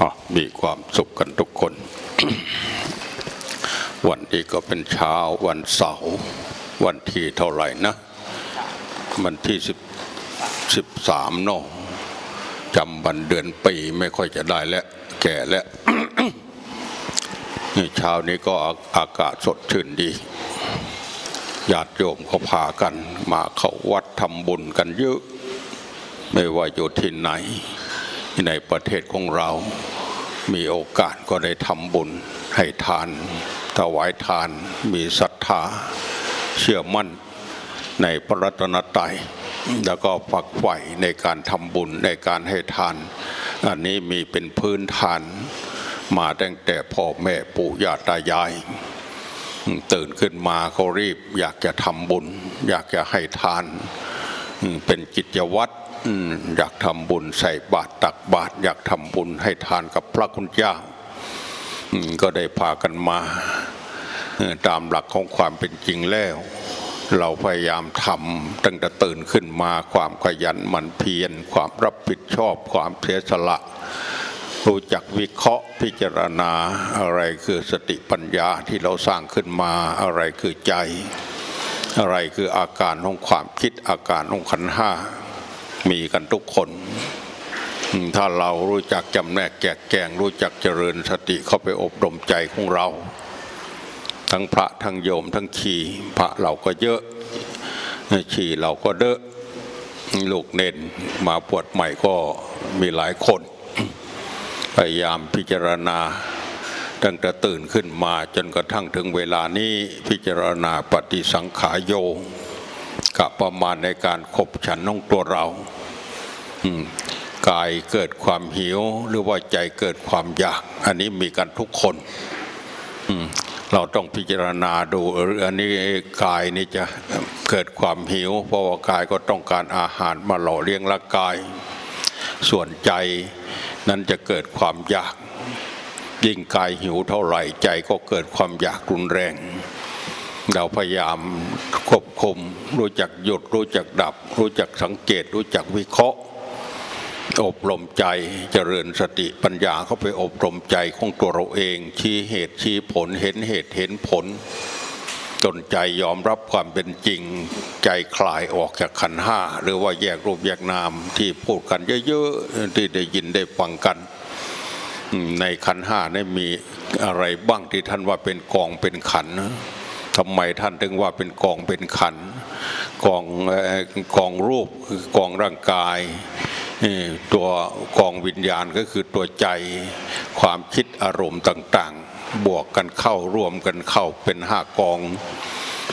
อ๋อมีความสุขกันทุกคน วันนี้ก็เป็นเช้าวันเสาร์วันที่เท่าไหร่นะ วันที่สิบสิบสามเนาะจำวันเดือนปีไม่ค่อยจะได้แล้ว แก่แล้วนี่เช้านี้ก็อาอากาศสดชื่นดีญาติโยมเขาพากัน มาเข้าวัดทำบุญกันเยอะ ไม่ว่าอยู่ที่ไหน ในประเทศของเรา มีโอกาสก็ได้ทำบุญให้ทานถวายทานมีศรัทธาเชื่อมั่นในพระรัตนตรัยแล้วก็ฝักใฝ่ในการทำบุญในการให้ทาน อันนี้มีเป็นพื้นฐานมาตั้งแต่พ่อแม่ปู่ย่าตายาย ตื่นขึ้นมาเขารีบอยากจะทำบุญ อยากจะให้ทาน เป็นกิจวัตร อยากทำบุญใส่บาตรตักบาตรอยากทำบุญให้ทานกับพระคุณเจ้าก็ได้พากันมาตามหลักของความเป็นจริงแล้ว เราพยายามทำตั้งแต่ตื่นขึ้นมาความขยันหมั่นเพียรความรับผิดชอบความเสียสละรู้จักวิเคราะห์พิจารณาอะไรคือสติปัญญาที่เราสร้างขึ้นมาอะไรคือใจ อะไรคืออาการของความคิดอาการของขันห้า มีกันทุกคน ถ้าเรารู้จักจำแนกแกะแกงรู้จักเจริญสติเข้าไปอบรมใจของเรา ทั้งพระทั้งโยมทั้งขี่พระเราก็เยอะขี่เราก็เดอะลูกเน้นมาปวดใหม่ก็มีหลายคน พยายามพิจารณาตั้งแต่ตื่นขึ้นมาจนกระทั่งถึงเวลานี้พิจารณาปฏิสังขายโย กับประมาณในการขบฉันน้องตัวเรากายเกิดความหิวหรือว่าใจเกิดความอยาก อันนี้มีกันทุกคนเราต้องพิจารณาดูอันนี้กายนี่จะเกิดความหิว เพราะว่ากายก็ต้องการอาหารมาหล่อเลี้ยงร่างกาย ส่วนใจนั้นจะเกิดความอยาก ยิ่งกายหิวเท่าไหร่ใจก็เกิดความอยากรุนแรง เราพยายามควบคุม รู้จักหยุด รู้จักดับ รู้จักสังเกต รู้จักวิเคราะห์ อบรมใจเจริญสติปัญญาเข้าไปอบรมใจของตัวเราเอง ชี้เหตุชี้ผลเห็นเหตุเห็นผลจนใจยอมรับความเป็นจริง ใจคลายออกจากขันห้า หรือว่าแยกรูปแยกนามที่พูดกันเยอะๆที่ได้ยินได้ฟังกัน ในขันห้าได้มีอะไรบ้างที่ท่านว่าเป็นกองเป็นขันนะ ทำไมท่านถึงว่าเป็นกองเป็นขันกองกองรูปคือกองร่างกายตัวกองวิญญาณก็คือตัวใจความคิดอารมณ์ต่าง ๆ บวกกันเข้ารวมกันเข้าเป็นห้ากอง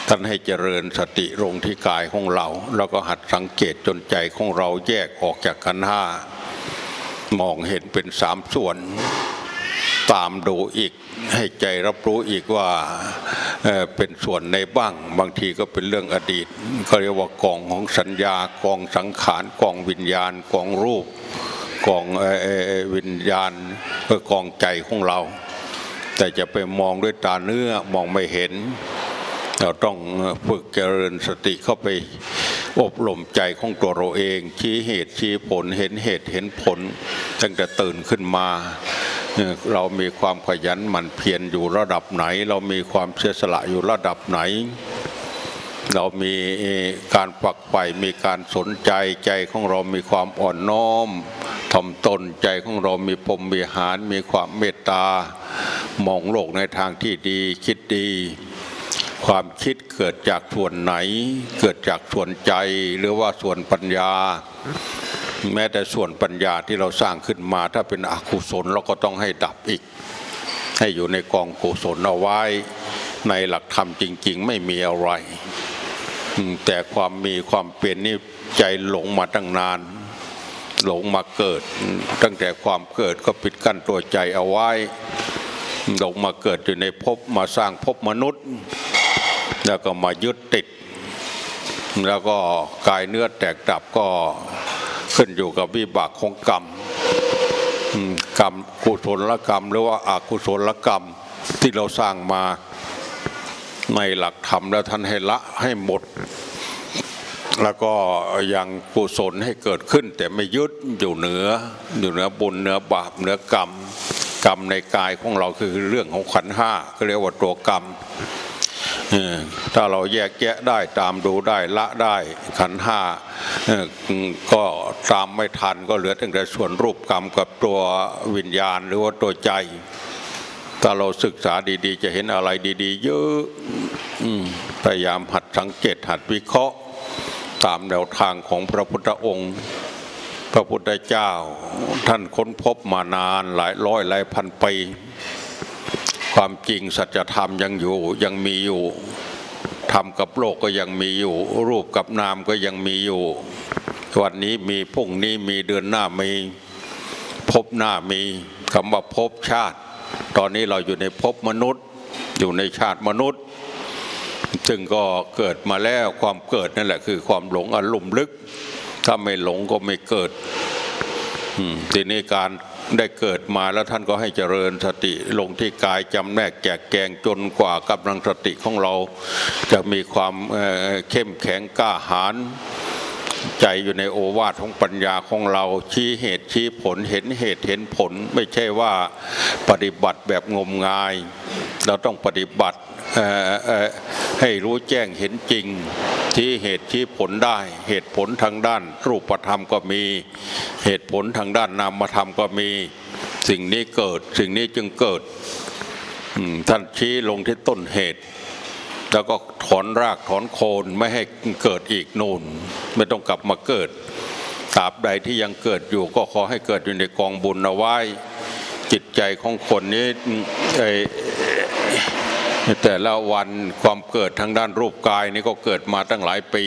ท่านให้เจริญสติลงที่กายของเรา แล้วก็หัดสังเกตจนใจของเราแยกออกจากกันห้ามองเห็นเป็นสามส่วน ตามดูอีกให้ใจรับรู้อีกว่าเป็นส่วนในบ้าง บางทีก็เป็นเรื่องอดีตเขาเรียกว่ากองของสัญญากองสังขารกองวิญญาณกองรูปกองวิญญาณก็กองใจของเรา แต่จะไปมองด้วยตาเนื้อมองไม่เห็น เราต้องฝึกเจริญสติเข้าไปอบรมใจของตัวเราเองชี้เหตุชี้ผลเห็นเหตุเห็นผลตั้งแต่ตื่นขึ้นมา เรามีความขยันหมั่นเพียรอยู่ระดับไหน เรามีความเสียสละอยู่ระดับไหน เรามีการฝักใฝ่มีการสนใจใจของเรามีความอ่อนน้อมทำตนใจของเรามีพรมมีหารมีความเมตตามองโลกในทางที่ดีคิดดีความคิดเกิดจากส่วนไหน เกิดจากส่วนใจหรือว่าส่วนปัญญา แม้แต่ส่วนปัญญาที่เราสร้างขึ้นมา ถ้าเป็นอกุศลเราก็ต้องให้ดับอีก ให้อยู่ในกองกุศลเอาไว้ในหลักธรรมจริง ๆ ไม่มีอะไร แต่ความมีความเป็นนี่ใจหลงมาตั้งนาน หลงมาเกิด ตั้งแต่ความเกิดก็ปิดกั้นตัวใจเอาไว้หลงมาเกิดอยู่ในภพมาสร้างภพมนุษย์ แล้วก็มายึดติด แล้วก็กายเนื้อแตกดับก็ ขึ้นอยู่กับวิบากของกรรมกรรมกุศลกรรม หรือว่าอากุศลกรรมที่เราสร้างมาในหลักธรรมแล้วท่านให้ละให้หมด แล้วก็ยังกุศลให้เกิดขึ้น แต่ไม่ยึดอยู่เหนือ อยู่เหนือบุญเหนือบาปเหนือกรรม กรรมในกายของเราคือเรื่องของขันธ์ห้าก็เรียกว่าตัวกรรม ถ้าเราแยกแยะได้ตามดูได้ละได้ขันห้าก็ตามไม่ทันก็เหลือตั้งแต่ส่วนรูปกรรมกับตัววิญญาณหรือว่าตัวใจถ้าเราศึกษาดีๆ จะเห็นอะไรดี ๆ เยอะพยายามหัดสังเกตหัดวิเคราะห์ ตามแนวทางของพระพุทธองค์ พระพุทธเจ้า ท่านค้นพบมานานหลายร้อยหลายพันปี ความจริงสัจธรรมยังอยู่ยังมีอยู่ธรรมกับโลกก็ยังมีอยู่ รูปกับนามก็ยังมีอยู่วันนี้มีพรุ่งนี้มีเดือนหน้ามีพบหน้ามีคำว่าพบชาติ ตอนนี้เราอยู่ในภพมนุษย์ อยู่ในชาติมนุษย์ซึ่งก็เกิดมาแล้วความเกิดนั่นแหละคือความหลงอารมณ์ลึก ถ้าไม่หลงก็ไม่เกิด ทีนี้การได้เกิดมาแล้วท่านก็ให้เจริญสติลงที่กายจำแนกแจกแกงจนกว่ากำลังสติของเรา จะมีความเเข้มแข็งกล้าหาญใจอยู่ในโอวาทของปัญญาของเราชี้เหตุชี้ผลเห็นเหตุเห็นผล ไม่ใช่ว่าปฏิบัติแบบงมงาย เราต้องปฏิบัติ ให้รู้แจ้งเห็นจริง ที่เหตุชี้ผลได้ เหตุผลทางด้านรูปธรรมก็มี เหตุผลทางด้านนามธรรมก็มี สิ่งนี้เกิด สิ่งนี้จึงเกิดท่านชี้ลงที่ต้นเหตุ แล้วก็ถอนรากถอนโคนไม่ให้เกิดอีกนูนไม่ต้องกลับมาเกิดตราบใดที่ยังเกิดอยู่ก็ขอให้เกิดอยู่ในกองบุญเอาไว้จิตใจของคนนี้ไอ้ แต่ละวันความเกิดทางด้านรูปกายนี่ก็เกิดมาตั้งหลายปี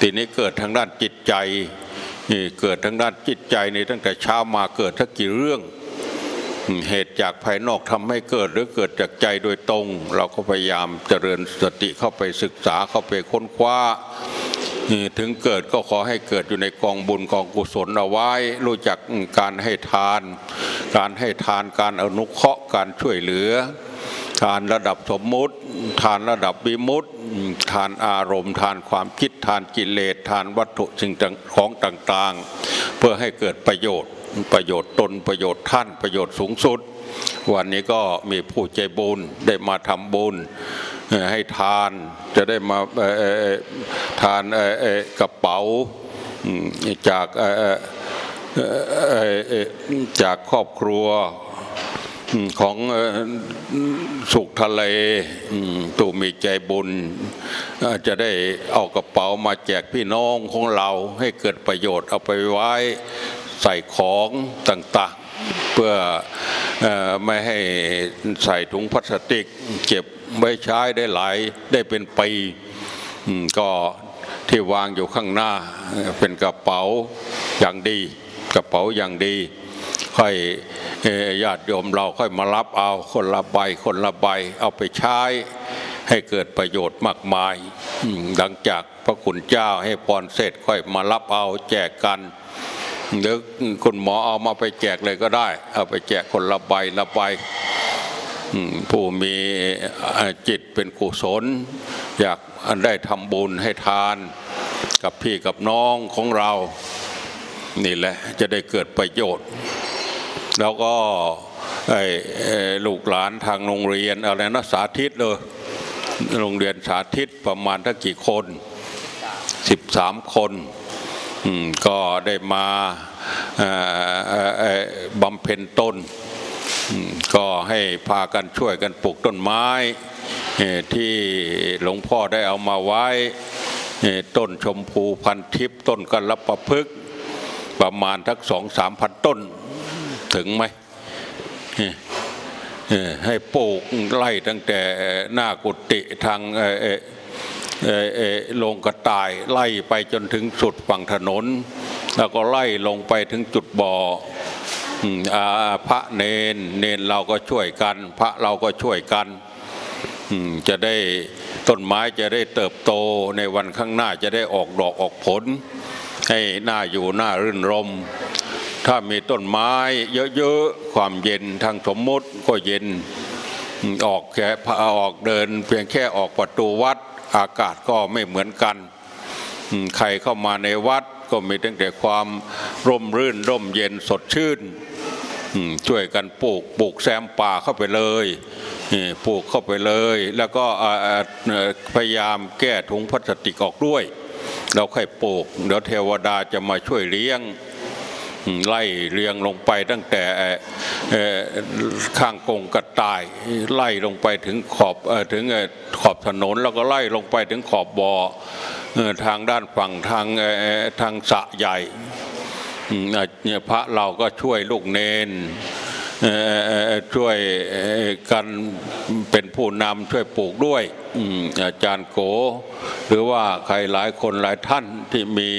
ทีนี้เกิดทางด้านจิตใจนี่เกิดทางด้านจิตใจนี่ตั้งแต่เช้ามาเกิดทักกี่เรื่อง เหตุจากภายนอกทำให้เกิดหรือเกิดจากใจโดยตรง เราก็พยายามเจริญสติเข้าไปศึกษาเข้าไปค้นคว้าถึงเกิดก็ขอให้เกิดอยู่ในกองบุญกองกุศลเอาไว้ รู้จักการให้ทาน การให้ทานการอนุเคราะห์การช่วยเหลือ ทานระดับสมมุติ ทานระดับวิมุตติทานอารมณ์ ทานความคิดทานกิเลสทานวัตถุสิ่งของต่างๆ เพื่อให้เกิดประโยชน์ ประโยชน์ตนประโยชน์ท่านประโยชน์สูงสุด วันนี้ก็มีผู้ใจบุญได้มาทำบุญให้ทานจะได้มาทานกระเป๋าจากจากครอบครัว ของสุขทะเลตูมีใจบุญ จะได้เอากระเป๋ามาแจกพี่น้องของเราให้เกิดประโยชน์เอาไปไว้ใส่ของต่างๆ เพื่ออไม่ให้ใส่ถุงพลาสติก เก็บไว้ใช้ได้หลายได้เป็นปีก็ที่วางอยู่ข้างหน้าเอ่อเป็นกระเป๋าอย่างดี กระเป๋าอย่างดี ค่อยญาติโยมเราค่อยมารับเอาคนละใบคนละใบเอาไปใช้ให้เกิดประโยชน์มากมาย หลังจากพระคุณเจ้าให้พรเสร็จค่อยมารับเอาแจกกันหรือคุณหมอเอามาไปแจกเลยก็ได้ เอาไปแจกคนละใบละใบผู้มีจิตเป็นกุศล อยากได้ทำบุญให้ทาน กับพี่กับน้องของเรา นี่แหละจะได้เกิดประโยชน์ แล้วก็ไอ้ลูกหลานทางโรงเรียนอะไรนะสาธิตเลยโรงเรียนสาธิตประมาณทั้งกี่คนสิบสามคนก็ได้มาบำเพ็ญต้น ก็ให้พากันช่วยกันปลูกต้นไม้ ที่หลวงพ่อได้เอามาไว้ต้นชมพูพันทิพย์ต้นกัลปะพฤกประมาณทักสองสามพันต้น ถึงไหมให้ปลูกไล่ตั้งแต่หน้ากุฏิทางเอ่อเอ่อเอ่อเอ่อโรงกระต่ายไล่ไปจนถึงสุดฝั่งถนน แล้วก็ไล่ลงไปถึงจุดบ่ออพระเนนเนนเราก็ช่วยกัน พระเราก็ช่วยกันจะได้ต้นไม้จะได้เติบโตในวันข้างหน้าจะได้ออกดอกออกผล ให้หน้าอยู่หน้ารื่นรม ถ้ามีต้นไม้เยอะๆ ความเย็นทางสมมุติก็เย็นออกแค่ออกเดิน เพียงแค่ออกประตูวัดอากาศก็ไม่เหมือนกันใครเข้ามาในวัดก็มีตั้งแต่ความร่มรื่นร่มเย็นสดชื่นช่วยกันปลูกปลูกแซมป่าเข้าไปเลยปลูกเข้าไปเลย แล้วก็พยายามแก้ถุงพลาสติกออกด้วย เราค่อยปลูกเดี๋ยวเทวดาจะมาช่วยเลี้ยง ไล่เรียงลงไปตั้งแต่ข้างกงกระต่าย ไล่ลงไปถึงขอบถึงขอบถนนแล้วก็ไล่ลงไปถึงขอบบ่อเอ่อทางด้านฝั่งทางทางสะใหญ่อืมอะเนี่ยพระเราก็ช่วยลูกเนน ช่วยกันเป็นผู้นำช่วยปลูกด้วยอาจารย์โก หรือว่าใครหลายคนหลายท่านที่มี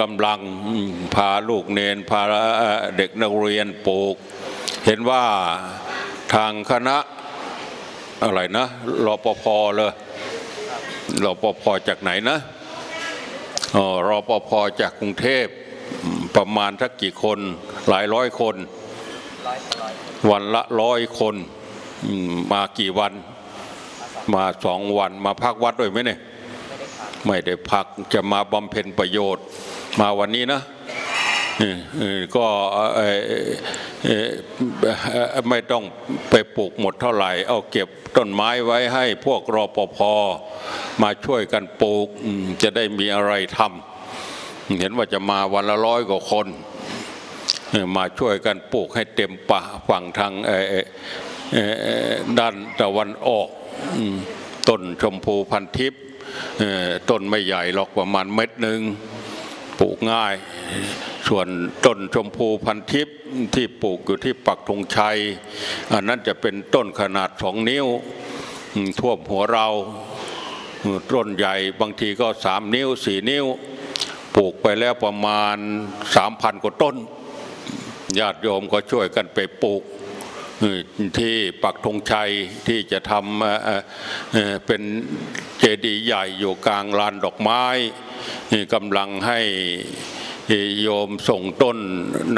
กำลังพาลูกเนนพาเด็กนักเรียนปลูก เห็นว่าทางคณะอะไรนะรปภเลยรปภจากไหนนะอ๋อรปภจากกรุงเทพประมาณสักกี่คนหลายร้อยคน วันละร้อยคนอืมมากี่วัน มาสองวันมาพักวัดด้วยไหมเนี่ยไม่ได้พักจะมาบำเพ็ญประโยชน์ มาวันนี้นะเออเออก็เอ่อเอ่อเอ่อไม่ต้องไปปลูกหมดเท่าไหร่ เอาเก็บต้นไม้ไว้ให้พวกรอปภมาช่วยกันปลูกอืมจะได้มีอะไรทำเห็นว่าจะมาวันละร้อยกว่าคนเอ่อ มาช่วยกันปลูกให้เต็มป่าฝั่งทางด้านตะวันออกต้นชมพูพันทิพย์ต้นไม่ใหญ่หรอกประมาณเม็ดหนึ่งปลูกง่าย ส่วนต้นชมพูพันทิพย์ที่ปลูกอยู่ที่ปักธงชัย อันนั้นจะเป็นต้นขนาดสองนิ้วท่วมหัวเราต้นใหญ่บางทีก็สามนิ้วสี่นิ้ว ปลูกไปแล้วประมาณสามพันกว่าต้น ญาติโยมก็ช่วยกันไปปลูกที่ปักธงชัยที่จะทำเอ่อเป็นเจดีย์ใหญ่อยู่กลางลานดอกไม้กำลังให้โยมส่งต้น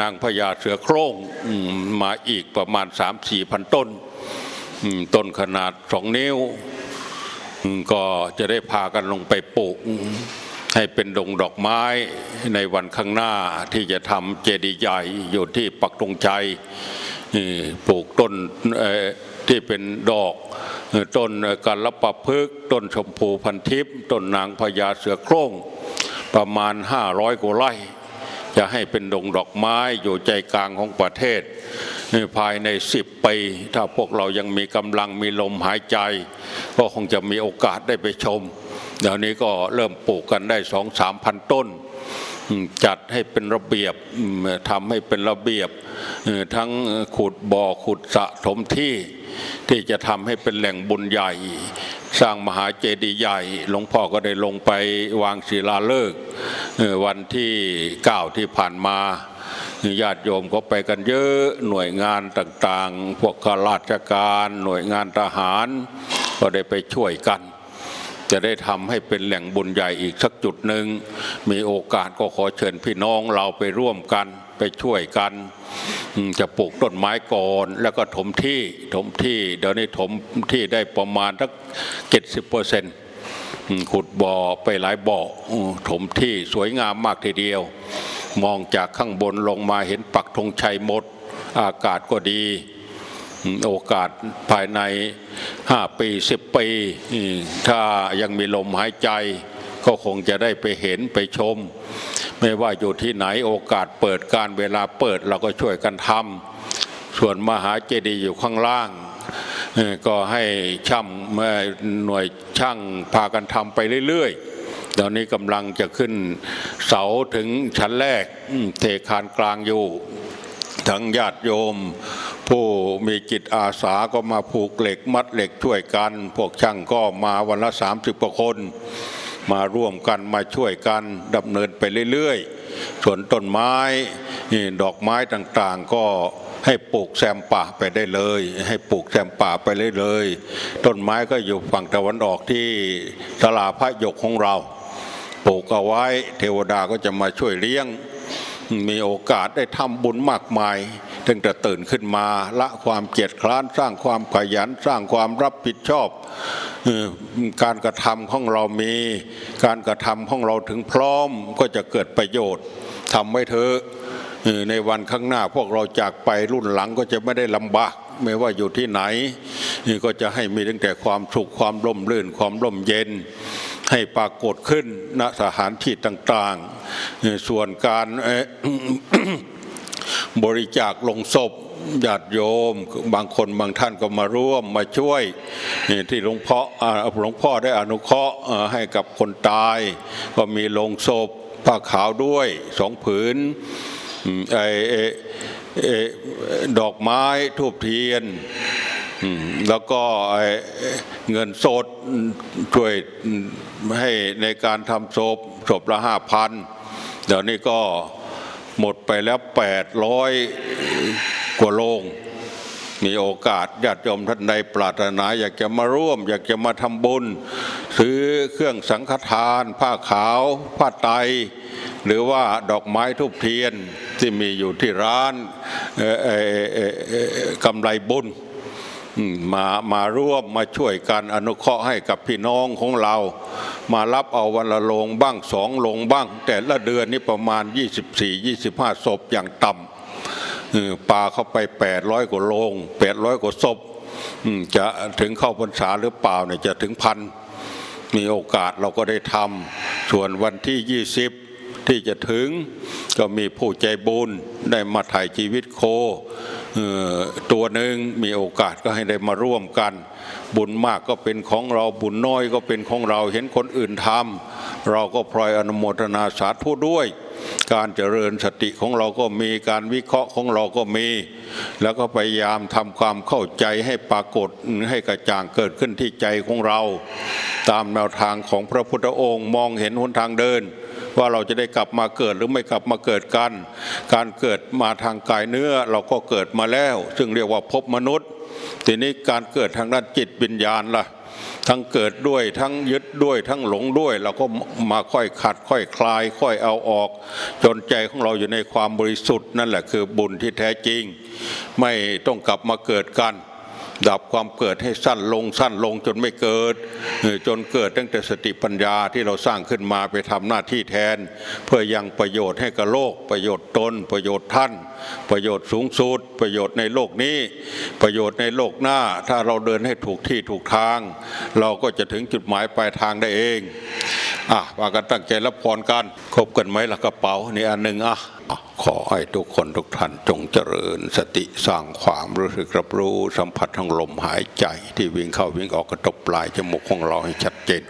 นางพญาเสือโคร่งมาอีกประมาณสามสี่พันต้น ต้นขนาดสองนิ้ว ก็จะได้พากันลงไปปลูก ให้เป็นดงดอกไม้ในวันข้างหน้าที่จะทำเจดีย์ใหญ่อยู่ที่ปักตรงชัยนี่ปลูกต้นเอ่อที่เป็นดอกต้นกัละปะพฤกต้นชมพูพันทิพย์ต้นนางพญาเสือโคร่งประมาณ 500กว่าไร่จะให้เป็นดงดอกไม้อยู่ใจกลางของประเทศภายในสิบปีถ้าพวกเรายังมีกำลังมีลมหายใจ ก็คงจะมีโอกาสได้ไปชม เดี๋ยวนี้ก็เริ่มปลูกกันได้สองสามพันต้น จัดให้เป็นระเบียบทำให้เป็นระเบียบ ทั้งขุดบ่อขุดสะถมที่ที่จะทำให้เป็นแหล่งบุญใหญ่ สร้างมหาเจดีย์ใหญ่ หลวงพ่อก็ได้ลงไปวางศิลาฤกษ์วันที่เก้าที่ผ่านมาญาติโยมก็ไปกันเยอะหน่วยงานต่างๆ พวกข้าราชการ หน่วยงานทหาร ก็ได้ไปช่วยกัน จะได้ทำให้เป็นแหล่งบุญใหญ่อีกสักจุดหนึ่งมีโอกาสก็ขอเชิญพี่น้องเราไปร่วมกันไปช่วยกัน จะปลูกต้นไม้ก่อน แล้วก็ถมที่ถมที่เดี๋ยวนี้ถมที่ได้ประมาณสักเจ็ดสิบเปอร์เซ็นต์ขุดบ่อไปหลายบ่อถมที่สวยงามมากทีเดียว มองจากข้างบนลงมาเห็นปักธงชัยหมด อากาศก็ดี โอกาสภายในห้าปีสิบปี ถ้ายังมีลมหายใจก็คงจะได้ไปเห็นไปชม ไม่ว่าอยู่ที่ไหนโอกาสเปิดการเวลาเปิดเราก็ช่วยกันทำส่วนมหาเจดีย์อยู่ข้างล่าง ก็ให้ช่ำเอ่หน่วยช่างพากันทำไปเรื่อยๆ ตอนนี้กำลังจะขึ้นเสาถึงชั้นแรกเทคานกลางอยู่ทั้งญาติโยม ผู้มีจิตอาสาก็มาผูกเหล็กมัดเหล็กช่วยกัน พวกช่างก็มาวันละสามสิบกว่าคน มาร่วมกันมาช่วยกันดำเนินไปเรื่อยๆ ส่วนต้นไม้ดอกไม้ต่างๆก็ให้ปลูกแซมป่าไปได้เลย ให้ปลูกแซมป่าไปเลยเลยต้นไม้ก็อยู่ฝั่งตะวันออกที่ตลาพระหยกของเราปลูกเอาไว้เทวดาก็จะมาช่วยเลี้ยง มีโอกาสได้ทำบุญมากมาย ตั้งแต่ตื่นขึ้นมาละความเกียจคร้านสร้างความขยันสร้างความรับผิดชอบการกระทำของเรามี การกระทำของเราถึงพร้อมก็จะเกิดประโยชน์ทำไว้เถอะในวันข้างหน้าพวกเราจากไปรุ่นหลังก็จะไม่ได้ลำบากไม่ว่าอยู่ที่ไหนก็จะให้มีตั้งแต่ความสุขความร่มรื่นความร่มเย็น ให้ปรากฏขึ้นณสถานที่ต่าง ๆ ส่วนการ บริจาคลงศพญาติโยมบางคนบางท่านก็มาร่วมมาช่วยที่หลวงพ่อหลวงพ่อได้อนุเคราะห์ให้กับคนตาย ก็มีลงศพผ้าขาวด้วยสองผืนไอดอกไม้ทูบเทียนแล้วก็เงินสดช่วยให้ในการทำศพศพละห้าพันเดี๋ยวนี้ก็ หมดไปแล้วแปดร้อยกว่าโรงมีโอกาสญาติโยมท่านใดปรารถนา อยากจะมาร่วม อยากจะมาทำบุญ ซื้อเครื่องสังฆทาน ผ้าขาว ผ้าไตหรือว่าดอกไม้ทุบเทียนที่มีอยู่ที่ร้านกำไรบุญ มามาร่วมมาช่วยกันอนุเคราะห์ให้กับพี่น้องของเรา มารับเอาวันละลงบ้างสองลงบ้าง แต่ละเดือนนี้ประมาณ 24-25 ศพอย่างต่ำปลาเข้าไป 800 กว่าโลง 800 กว่าศพจะถึงเข้าพรรษาหรือเปล่าเนี่ยจะถึงพันมีโอกาสเราก็ได้ทำส่วนวันที่ 20 ที่จะถึงก็มีผู้ใจบุญได้มาถ่ายชีวิตโคตัวหนึ่งมีโอกาสก็ให้ได้มาร่วมกัน บุญมากก็เป็นของเราบุญน้อยก็เป็นของเราเห็นคนอื่นทำเราก็พลอยอนุโมทนาสาธุด้วย การเจริญสติของเราก็มีการวิเคราะห์ของเราก็มี แล้วก็พยายามทำความเข้าใจให้ปรากฏให้กระจ่างเกิดขึ้นที่ใจของเรา ตามแนวทางของพระพุทธองค์มองเห็นหนทางเดิน ว่าเราจะได้กลับมาเกิดหรือไม่กลับมาเกิดกัน การเกิดมาทางกายเนื้อเราก็เกิดมาแล้ว ซึ่งเรียกว่าพบมนุษย์ ทีนี้การเกิดทางด้านจิตวิญญาณล่ะทั้งเกิดด้วยทั้งยึดด้วยทั้งหลงด้วย เราก็มาค่อยขัดค่อยคลาย ค่อยเอาออก จนใจของเราอยู่ในความบริสุทธิ์นั่นแหละคือบุญที่แท้จริง ไม่ต้องกลับมาเกิดกัน ดับความเกิดให้สั้นลงสั้นลงจนไม่เกิด จนเกิดตั้งแต่สติปัญญาที่เราสร้างขึ้นมาไปทำหน้าที่แทน เพื่อยังประโยชน์ให้กับโลกประโยชน์ตนประโยชน์ท่าน ประโยชน์สูงสุด ประโยชน์ในโลกนี้ ประโยชน์ในโลกหน้า ถ้าเราเดินให้ถูกที่ถูกทาง เราก็จะถึงจุดหมายปลายทางได้เองอะว่ากันตั้งใจรับพรกันครบกันไหมล่ะกระเป๋านี่อันหนึ่งอะขอให้ทุกคนทุกท่านจงเจริญ สติสร้างความรู้สึกรับรู้ สัมผัสทั้งลมหายใจ ที่วิ่งเข้าวิ่งออกกระตบปลายจมูกของเราให้ชัดเจน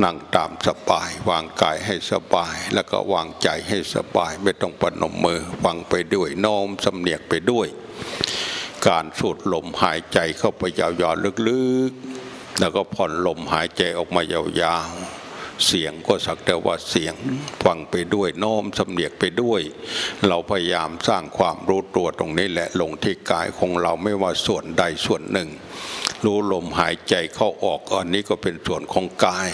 นั่งตามสบาย วางกายให้สบาย แล้วก็วางใจให้สบาย ไม่ต้องปนมมือฟังไปด้วยน้อมสำเนียกไปด้วย การสูดลมหายใจเข้าไปยาวๆลึกๆ แล้วก็ผ่อนลมหายใจออกมายาวๆ เสียงก็สักแต่ว่าเสียงฟังไปด้วยโน้มสำเนียกไปด้วย เราพยายามสร้างความรู้ตัวตรงนี้แหละลงที่กายของเราไม่ว่าส่วนใดส่วนหนึ่ง รู้ลมหายใจเข้าออกอันนี้ก็เป็นส่วนของกาย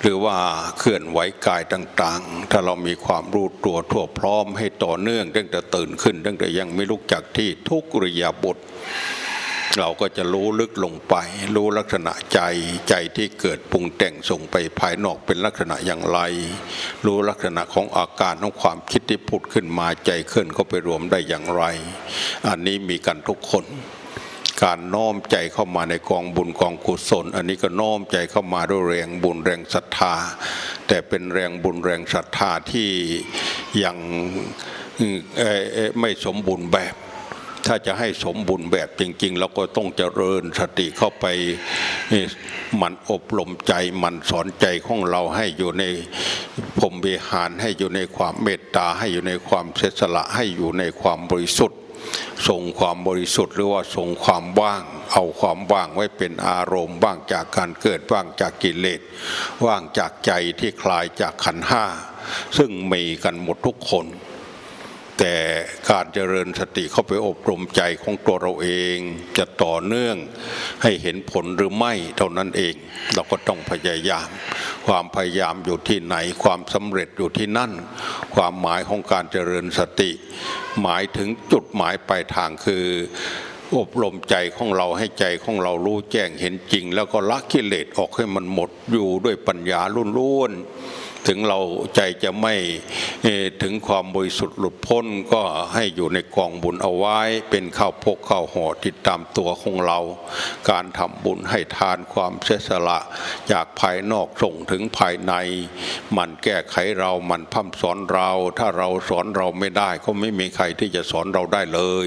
หรือว่าเคลื่อนไหวกายต่างๆ ถ้าเรามีความรู้ตัวทั่วพร้อมให้ต่อเนื่องตั้งแต่ตื่นขึ้นตั้งแต่ยังไม่ลุกจากที่ทุกริยาบทเราก็จะรู้ลึกลงไป รู้ลักษณะใจใจที่เกิดปรุงแต่งส่งไปภายนอกเป็นลักษณะอย่างไร รู้ลักษณะของอาการของความคิดที่ผุดขึ้นมาใจเคลื่อนเข้าไปรวมได้อย่างไร อันนี้มีกันทุกคน การน้อมใจเข้ามาในกองบุญกองกุศล อันนี้ก็น้อมใจเข้ามาด้วยแรงบุญแรงศรัทธา แต่เป็นแรงบุญแรงศรัทธาที่ยังไม่สมบูรณ์แบบ ถ้าจะให้สมบูรณ์แบบจริงๆเราก็ต้องเจริญสติเข้าไปมันอบรมใจมันสอนใจของเราให้อยู่ในพรมวิหารให้อยู่ในความเมตตาให้อยู่ในความเสสละให้อยู่ในความบริสุทธิ์ ส่งความบริสุทธิ์หรือว่าส่งความว่าง เอาความว่างไว้เป็นอารมณ์ว่างจากการเกิดว่างจากกิเลสว่างจากใจที่คลายจากขันห้า ซึ่งมีกันหมดทุกคน แต่การเจริญสติเข้าไปอบรมใจของตัวเราเอง จะต่อเนื่องให้เห็นผลหรือไม่เท่านั้นเอง เราก็ต้องพยายาม ความพยายามอยู่ที่ไหนความสำเร็จอยู่ที่นั่น ความหมายของการเจริญสติ หมายถึงจุดหมายปลายทางคืออบรมใจของเราให้ใจของเรารู้แจ้งเห็นจริง แล้วก็ละกิเลสออกให้มันหมดอยู่ด้วยปัญญาล้วนๆ ถึงเราใจจะไม่ถึงความบริสุทธิ์หลุดพ้นก็ให้อยู่ในกองบุญเอาไว้ เป็นข้าวพกข้าวห่อติดตามตัวของเรา การทำบุญให้ทานความเสียสละจากภายนอกส่งถึงภายใน มันแก้ไขเรามันพัฒสอนเรา ถ้าเราสอนเราไม่ได้ก็ไม่มีใครที่จะสอนเราได้เลย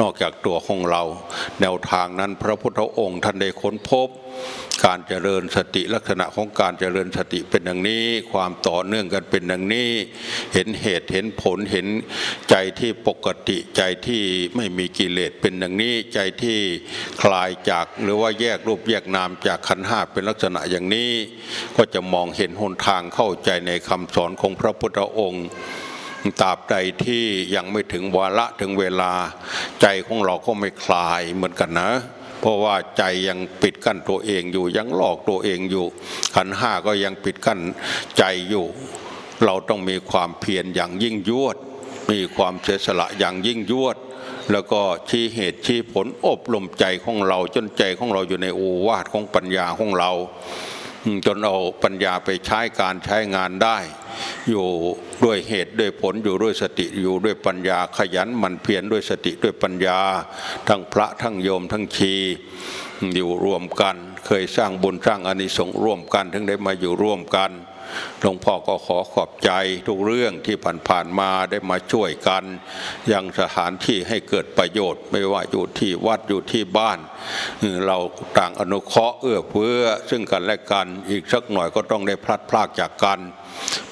นอกจากตัวของเรา แนวทางนั้นพระพุทธองค์ท่านได้ค้นพบ การเจริญสติลักษณะของการเจริญสติเป็นอย่างนี้ความต่อเนื่องกันเป็นอย่างนี้ เห็นเหตุเห็นผลเห็นใจที่ปกติใจที่ไม่มีกิเลสเป็นอย่างนี้ ใจที่คลายจากหรือว่าแยกรูปแยกนามจากขันห้าเป็นลักษณะอย่างนี้ ก็จะมองเห็นหนทางเข้าใจในคำสอนของพระพุทธองค์ตราบใดที่ยังไม่ถึงวาระถึงเวลา ใจของเราก็ไม่คลายเหมือนกันนะ เพราะว่าใจยังปิดกั้นตัวเองอยู่ยังหลอกตัวเองอยู่ ขันห้าก็ยังปิดกั้นใจอยู่ เราต้องมีความเพียรอย่างยิ่งยวด มีความเสียสละอย่างยิ่งยวด แล้วก็ชี้เหตุชี้ผลอบรมใจของเราจนใจของเราอยู่ในโอวาทของปัญญาของเรา จนเอาปัญญาไปใช้การใช้งานได้ อยู่ด้วยเหตุด้วยผลอยู่ด้วยสติอยู่ด้วยปัญญาขยันมันเพียรด้วยสติด้วยปัญญา ทั้งพระทั้งโยมทั้งชีอยู่รวมกัน เคยสร้างบุญสร้างอานิสงส์ร่วมกัน ถึงได้มาอยู่ร่วมกันหลวงพ่อก็ขอขอบใจทุกเรื่องที่ผ่านๆมาได้มาช่วยกัน ยังสถานที่ให้เกิดประโยชน์ ไม่ว่าอยู่ที่วัดอยู่ที่บ้าน เราต่างอนุเคราะห์เอื้อเฟื้อซึ่งกันและกัน อีกสักหน่อยก็ต้องได้พลัดพรากจากกัน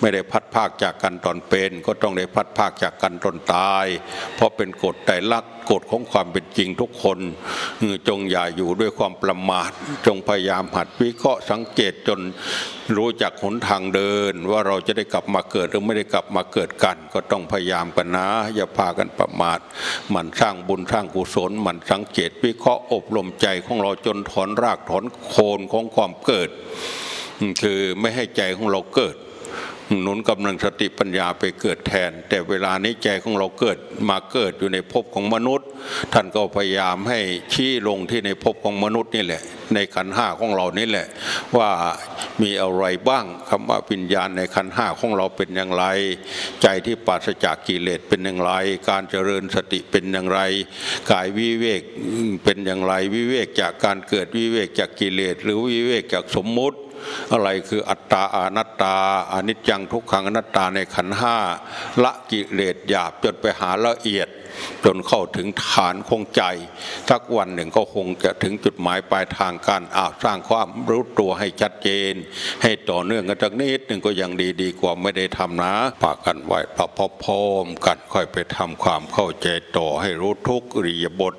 ไม่ได้พัดภาคจากกันตอนเป็น ก็ต้องได้พัดภาคจากกันตอนตาย เพราะเป็นกฎแต่ลักกฎของความเป็นจริงทุกคน จงอย่าอยู่ด้วยความประมาท จงพยายามหัดวิเคราะห์สังเกตจนรู้จักหนทางเดิน ว่าเราจะได้กลับมาเกิดหรือไม่ได้กลับมาเกิดกัน ก็ต้องพยายามกันนะ อย่าพากันประมาทมันสร้างบุญสร้างกุศลมันสังเกตวิเคราะห์อบรมใจของเราจนถอนรากถอนโคนของความเกิด คือไม่ให้ใจของเราเกิด หนุนกำลังสติปัญญาไปเกิดแทน แต่เวลานี้ใจของเราเกิดมาเกิดอยู่ในภพของมนุษย์ ท่านก็พยายามให้ชี้ลงที่ในภพของมนุษย์นี่แหละ ในขันห้าของเรานี่แหละ ว่ามีอะไรบ้างคำว่าปิญญาณในขันห้าของเราเป็นอย่างไร ใจที่ปราศจากกิเลสเป็นอย่างไร การเจริญสติเป็นอย่างไร กายวิเวกเป็นอย่างไรวิเวกจากการเกิดวิเวกจากกิเลสหรือวิเวกจากสมมุติ อะไรคืออัตตาอนัตตาอนิจจังทุกขังอนัตตาในขันห้าละกิเลสหยาบจนไปหาละเอียด จนเข้าถึงฐานคงใจสักวันหนึ่งก็คงจะถึงจุดหมายปลายทางการอาสร้างความรู้ตัวให้ชัดเจน ให้ต่อเนื่องกันจากนิดหนึ่งก็ยังดีดีกว่าไม่ได้ทำนะปากกันไว้พร้อมกันค่อยไปทำความเข้าใจต่อให้รู้ทุกริยบท